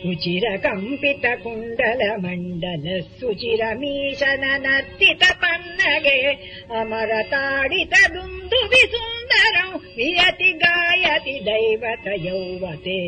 सुचिरकम्पितकुण्डल मण्डल सुचिरमीशन नगे अमरताडित दुन्दुवि सुन्दरौ वियति गायति दैवत यौवते